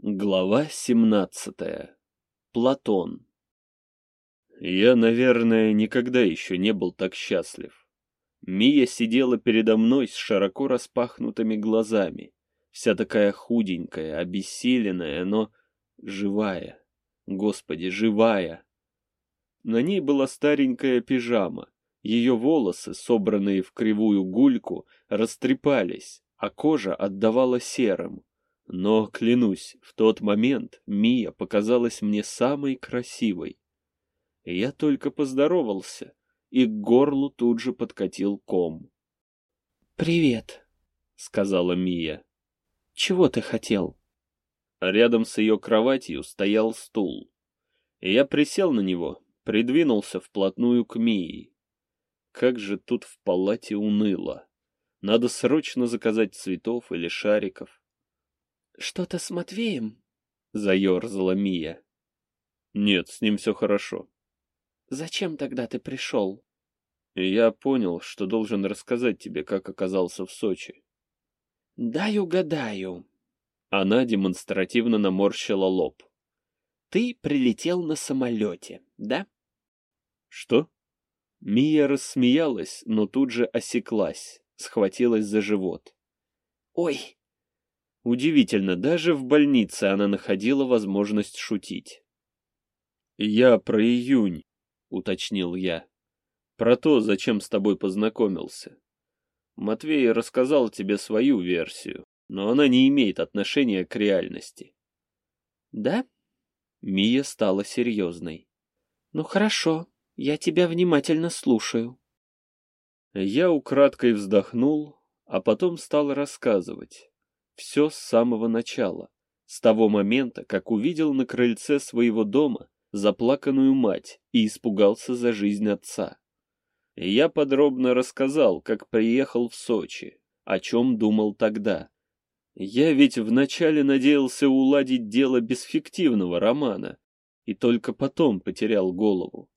Глава 17. Платон. Я, наверное, никогда еще не был так счастлив. Мия сидела передо мной с широко распахнутыми глазами, вся такая худенькая, обессиленная, но живая. Господи, живая. На ней была старенькая пижама. Ее волосы, собранные в кривую гульку, растрепались, а кожа отдавала серым. Но, клянусь, в тот момент Мия показалась мне самой красивой. Я только поздоровался, и к горлу тут же подкатил ком. «Привет», — сказала Мия. «Чего ты хотел?» Рядом с ее кроватью стоял стул. Я присел на него, придвинулся вплотную к Мии. Как же тут в палате уныло. Надо срочно заказать цветов или шариков. «Что-то с Матвеем?» — заерзала Мия. «Нет, с ним все хорошо». «Зачем тогда ты пришел?» «Я понял, что должен рассказать тебе, как оказался в Сочи». «Дай угадаю». Она демонстративно наморщила лоб. «Ты прилетел на самолете, да?» «Что?» Мия рассмеялась, но тут же осеклась, схватилась за живот. «Ой, Удивительно, даже в больнице она находила возможность шутить. «Я про июнь», — уточнил я. «Про то, зачем с тобой познакомился. Матвей рассказал тебе свою версию, но она не имеет отношения к реальности». «Да?» Мия стала серьезной. «Ну хорошо, я тебя внимательно слушаю». Я украдкой вздохнул, а потом стал рассказывать. Все с самого начала, с того момента, как увидел на крыльце своего дома заплаканную мать и испугался за жизнь отца. Я подробно рассказал, как приехал в Сочи, о чем думал тогда. Я ведь вначале надеялся уладить дело без фиктивного романа, и только потом потерял голову.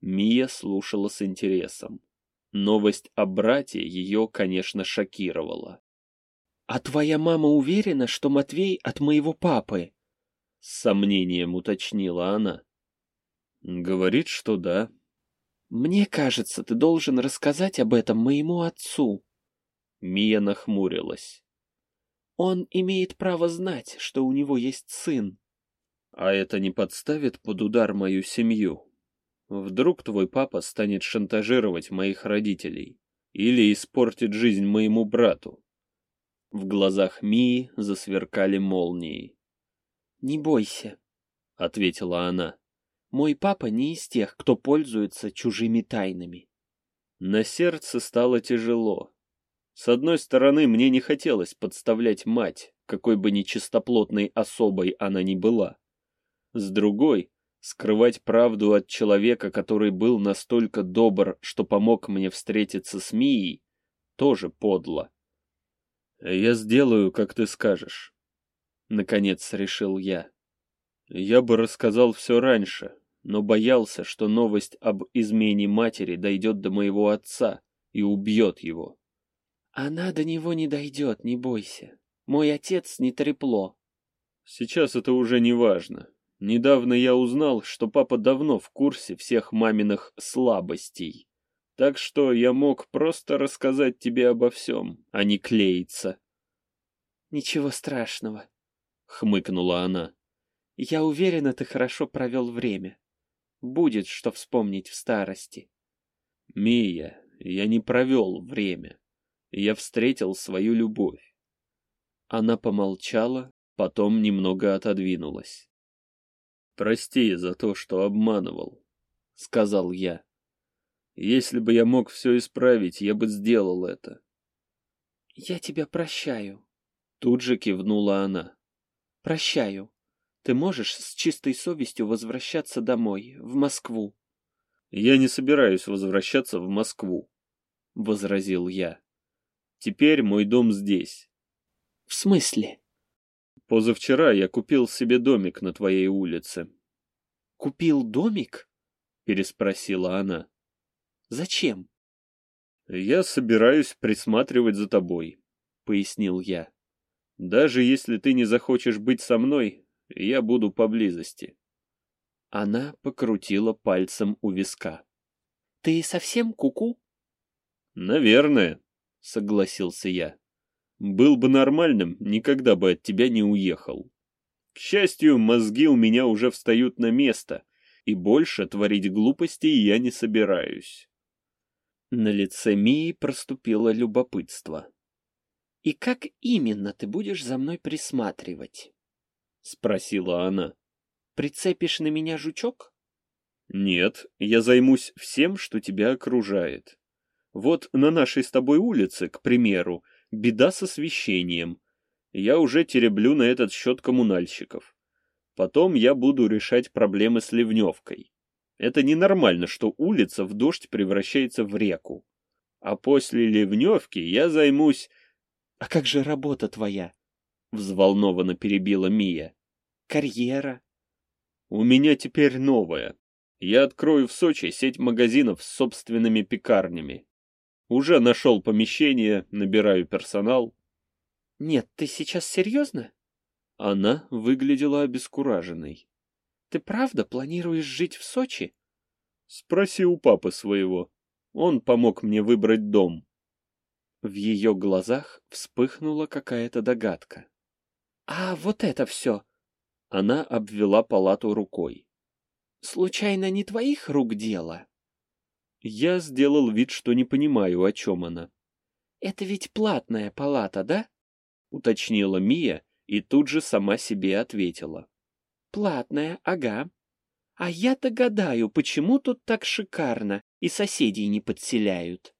Мия слушала с интересом. Новость о брате ее, конечно, шокировала. «А твоя мама уверена, что Матвей от моего папы?» С сомнением уточнила она. «Говорит, что да». «Мне кажется, ты должен рассказать об этом моему отцу». Мия нахмурилась. «Он имеет право знать, что у него есть сын». «А это не подставит под удар мою семью? Вдруг твой папа станет шантажировать моих родителей или испортит жизнь моему брату?» В глазах Мии засверкали молнии. «Не бойся», — ответила она. «Мой папа не из тех, кто пользуется чужими тайнами». На сердце стало тяжело. С одной стороны, мне не хотелось подставлять мать, какой бы нечистоплотной особой она ни была. С другой, скрывать правду от человека, который был настолько добр, что помог мне встретиться с Мией, тоже подло. «Я сделаю, как ты скажешь», — наконец решил я. Я бы рассказал все раньше, но боялся, что новость об измене матери дойдет до моего отца и убьет его. «Она до него не дойдет, не бойся. Мой отец не трепло». «Сейчас это уже не важно. Недавно я узнал, что папа давно в курсе всех маминых слабостей. Так что я мог просто рассказать тебе обо всем, а не клеиться. Ничего страшного, хмыкнула она. Я уверена, ты хорошо провел время. Будет что вспомнить в старости. Мия, я не провел время. Я встретил свою любовь. Она помолчала, потом немного отодвинулась. «Прости за то, что обманывал», — сказал я. Если бы я мог все исправить, я бы сделал это. Я тебя прощаю. Тут же кивнула она. Прощаю. Ты можешь с чистой совестью возвращаться домой, в Москву. Я не собираюсь возвращаться в Москву, возразил я. Теперь мой дом здесь. В смысле? Позавчера я купил себе домик на твоей улице. Купил домик? переспросила она. Зачем? Я собираюсь присматривать за тобой, пояснил я. Даже если ты не захочешь быть со мной, я буду поблизости. Она покрутила пальцем у виска. Ты совсем куку? -ку? Наверное, согласился я. Был бы нормальным, никогда бы от тебя не уехал. К счастью, мозги у меня уже встают на место, и больше творить глупостей я не собираюсь. На лице Мии проступило любопытство. «И как именно ты будешь за мной присматривать?» — спросила она. «Прицепишь на меня жучок?» «Нет, я займусь всем, что тебя окружает. Вот на нашей с тобой улице, к примеру, беда с освещением. Я уже тереблю на этот счет коммунальщиков. Потом я буду решать проблемы с ливневкой. Это ненормально, что улица в дождь превращается в реку. А после ливневки я займусь... — А как же работа твоя? — взволнованно перебила Мия. — Карьера? — У меня теперь новая. Я открою в Сочи сеть магазинов с собственными пекарнями. Уже нашел помещение, набираю персонал. — Нет, ты сейчас серьезно? Она выглядела обескураженной. Ты правда планируешь жить в Сочи? Спроси у папы своего. Он помог мне выбрать дом. В ее глазах вспыхнула какая-то догадка. А вот это все. Она обвела палату рукой. Случайно не твоих рук дело? Я сделал вид, что не понимаю, о чем она. Это ведь платная палата, да? Уточнила Мия и тут же сама себе ответила. Платная, ага. А я-то гадаю, почему тут так шикарно и соседей не подселяют.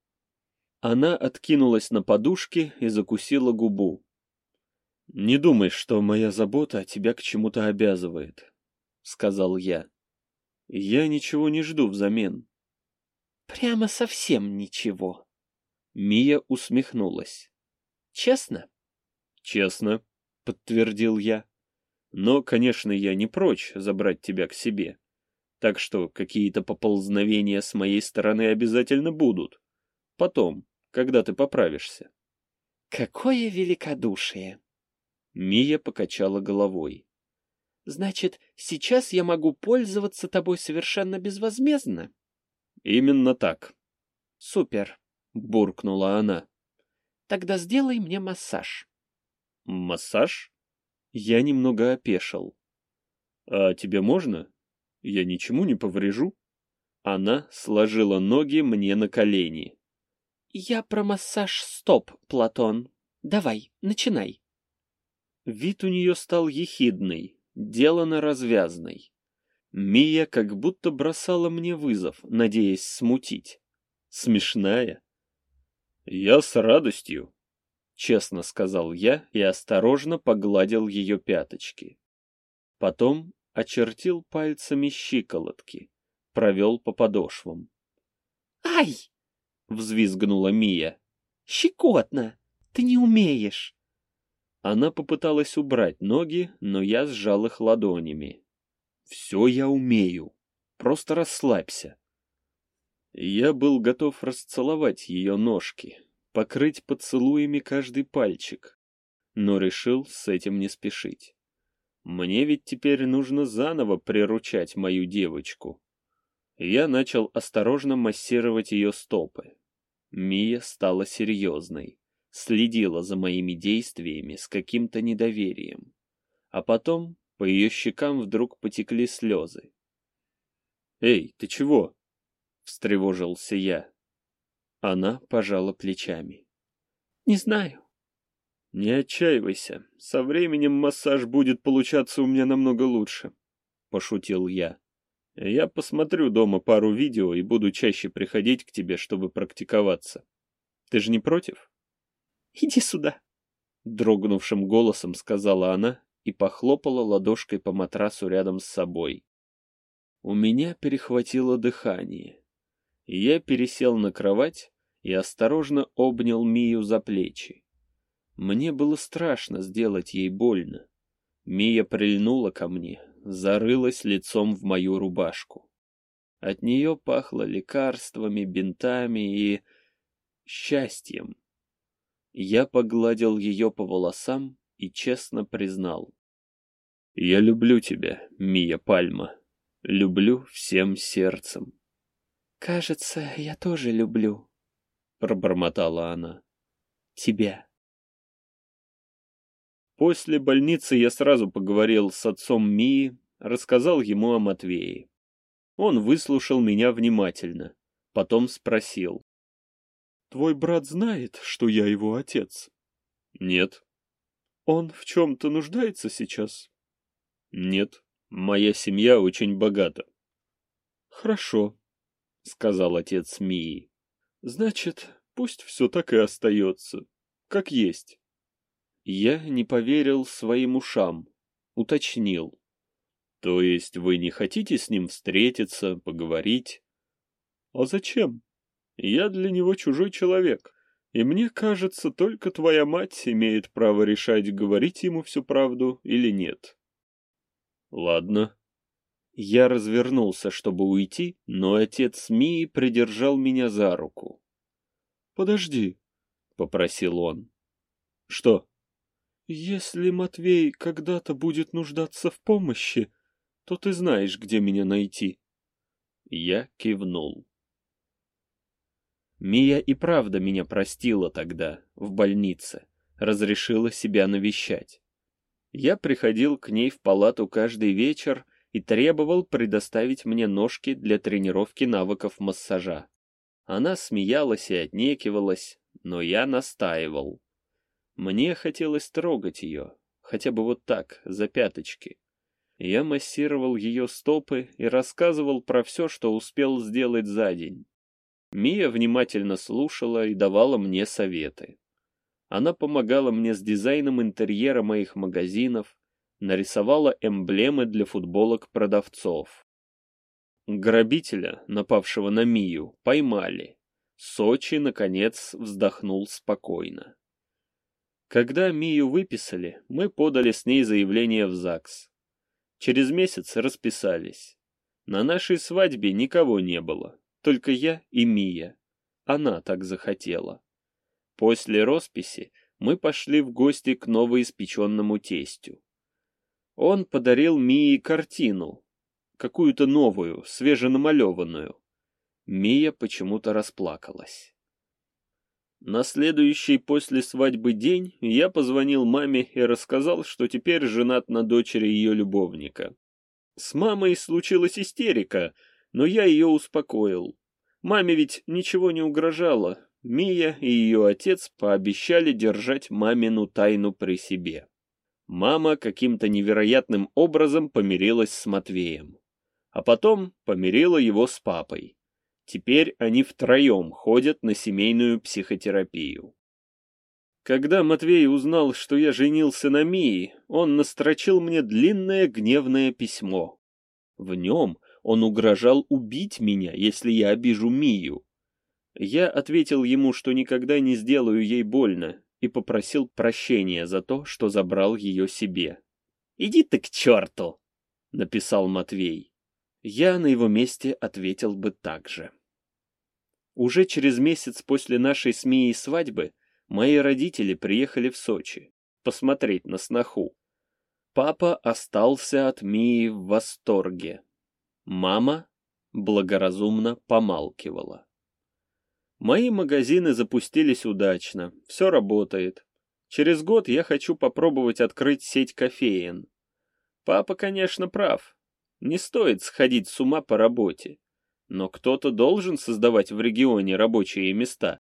Она откинулась на подушке и закусила губу. «Не думай, что моя забота тебя к чему-то обязывает», — сказал я. «Я ничего не жду взамен». «Прямо совсем ничего». Мия усмехнулась. «Честно?» «Честно», — подтвердил я. Но, конечно, я не прочь забрать тебя к себе. Так что какие-то поползновения с моей стороны обязательно будут. Потом, когда ты поправишься. Какое великодушие! Мия покачала головой. Значит, сейчас я могу пользоваться тобой совершенно безвозмездно? Именно так. Супер, буркнула она. Тогда сделай мне массаж. Массаж? Я немного опешил. «А тебе можно? Я ничему не поврежу?» Она сложила ноги мне на колени. «Я про массаж стоп, Платон. Давай, начинай». Вид у нее стал ехидный, делано развязный. Мия как будто бросала мне вызов, надеясь смутить. Смешная. «Я с радостью», честно сказал я и осторожно погладил ее пяточки. Потом очертил пальцами щиколотки, провел по подошвам. «Ай!» — взвизгнула Мия. «Щекотно! Ты не умеешь!» Она попыталась убрать ноги, но я сжал их ладонями. «Все я умею. Просто расслабься». Я был готов расцеловать ее ножки, покрыть поцелуями каждый пальчик, но решил с этим не спешить. Мне ведь теперь нужно заново приручать мою девочку. Я начал осторожно массировать ее стопы. Мия стала серьезной, следила за моими действиями с каким-то недоверием. А потом по ее щекам вдруг потекли слезы. «Эй, ты чего?» — встревожился я. Она пожала плечами. «Не знаю». «Не отчаивайся. Со временем массаж будет получаться у меня намного лучше», — пошутил я. «Я посмотрю дома пару видео и буду чаще приходить к тебе, чтобы практиковаться. Ты же не против?» «Иди сюда», — дрогнувшим голосом сказала она и похлопала ладошкой по матрасу рядом с собой. У меня перехватило дыхание. Я пересел на кровать и осторожно обнял Мию за плечи. Мне было страшно сделать ей больно. Мия прильнула ко мне, зарылась лицом в мою рубашку. От нее пахло лекарствами, бинтами и... счастьем. Я погладил ее по волосам и честно признал. «Я люблю тебя, Мия Пальма. Люблю всем сердцем». «Кажется, я тоже люблю», — пробормотала она. «Тебя». После больницы я сразу поговорил с отцом Мии, рассказал ему о Матвее. Он выслушал меня внимательно, потом спросил. «Твой брат знает, что я его отец?» «Нет». «Он в чем-то нуждается сейчас?» «Нет, моя семья очень богата». «Хорошо», — сказал отец Мии. «Значит, пусть все так и остается, как есть». Я не поверил своим ушам, уточнил. «То есть вы не хотите с ним встретиться, поговорить?» «А зачем? Я для него чужой человек, и мне кажется, только твоя мать имеет право решать, говорить ему всю правду или нет». «Ладно». Я развернулся, чтобы уйти, но отец Мии придержал меня за руку. «Подожди», — попросил он. «Что?» «Если Матвей когда-то будет нуждаться в помощи, то ты знаешь, где меня найти». Я кивнул. Мия и правда меня простила тогда, в больнице, разрешила себя навещать. Я приходил к ней в палату каждый вечер и требовал предоставить мне ножки для тренировки навыков массажа. Она смеялась и отнекивалась, но я настаивал. Мне хотелось трогать ее, хотя бы вот так, за пяточки. Я массировал ее стопы и рассказывал про все, что успел сделать за день. Мия внимательно слушала и давала мне советы. Она помогала мне с дизайном интерьера моих магазинов, нарисовала эмблемы для футболок продавцов. Грабителя, напавшего на Мию, поймали. Сочи, наконец, вздохнул спокойно. Когда Мию выписали, мы подали с ней заявление в ЗАГС. Через месяц расписались. На нашей свадьбе никого не было, только я и Мия. Она так захотела. После росписи мы пошли в гости к новоиспеченному тестю. Он подарил Мии картину, какую-то новую, свеженамалеванную. Мия почему-то расплакалась. На следующий после свадьбы день я позвонил маме и рассказал, что теперь женат на дочери ее любовника. С мамой случилась истерика, но я ее успокоил. Маме ведь ничего не угрожало. Мия и ее отец пообещали держать мамину тайну при себе. Мама каким-то невероятным образом помирилась с Матвеем. А потом помирила его с папой. Теперь они втроем ходят на семейную психотерапию. Когда Матвей узнал, что я женился на Мии, он настрочил мне длинное гневное письмо. В нем он угрожал убить меня, если я обижу Мию. Я ответил ему, что никогда не сделаю ей больно, и попросил прощения за то, что забрал ее себе. «Иди ты к черту!» — написал Матвей. Я на его месте ответил бы так же. Уже через месяц после нашей с Мией свадьбы мои родители приехали в Сочи посмотреть на сноху. Папа остался от Мии в восторге. Мама благоразумно помалкивала. Мои магазины запустились удачно, все работает. Через год я хочу попробовать открыть сеть кофеен. Папа, конечно, прав. Не стоит сходить с ума по работе. Но кто-то должен создавать в регионе рабочие места.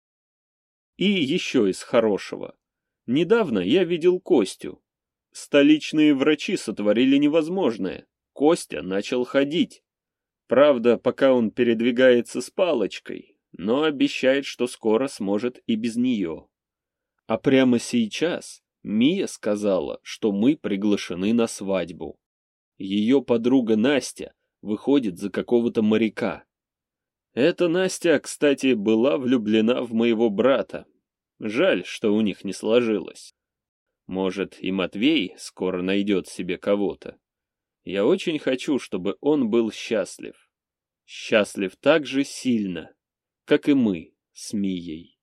И еще из хорошего. Недавно я видел Костю. Столичные врачи сотворили невозможное. Костя начал ходить. Правда, пока он передвигается с палочкой, но обещает, что скоро сможет и без нее. А прямо сейчас Мия сказала, что мы приглашены на свадьбу. Ее подруга Настя выходит за какого-то моряка. Эта Настя, кстати, была влюблена в моего брата. Жаль, что у них не сложилось. Может, и Матвей скоро найдет себе кого-то. Я очень хочу, чтобы он был счастлив. Счастлив так же сильно, как и мы с Мией.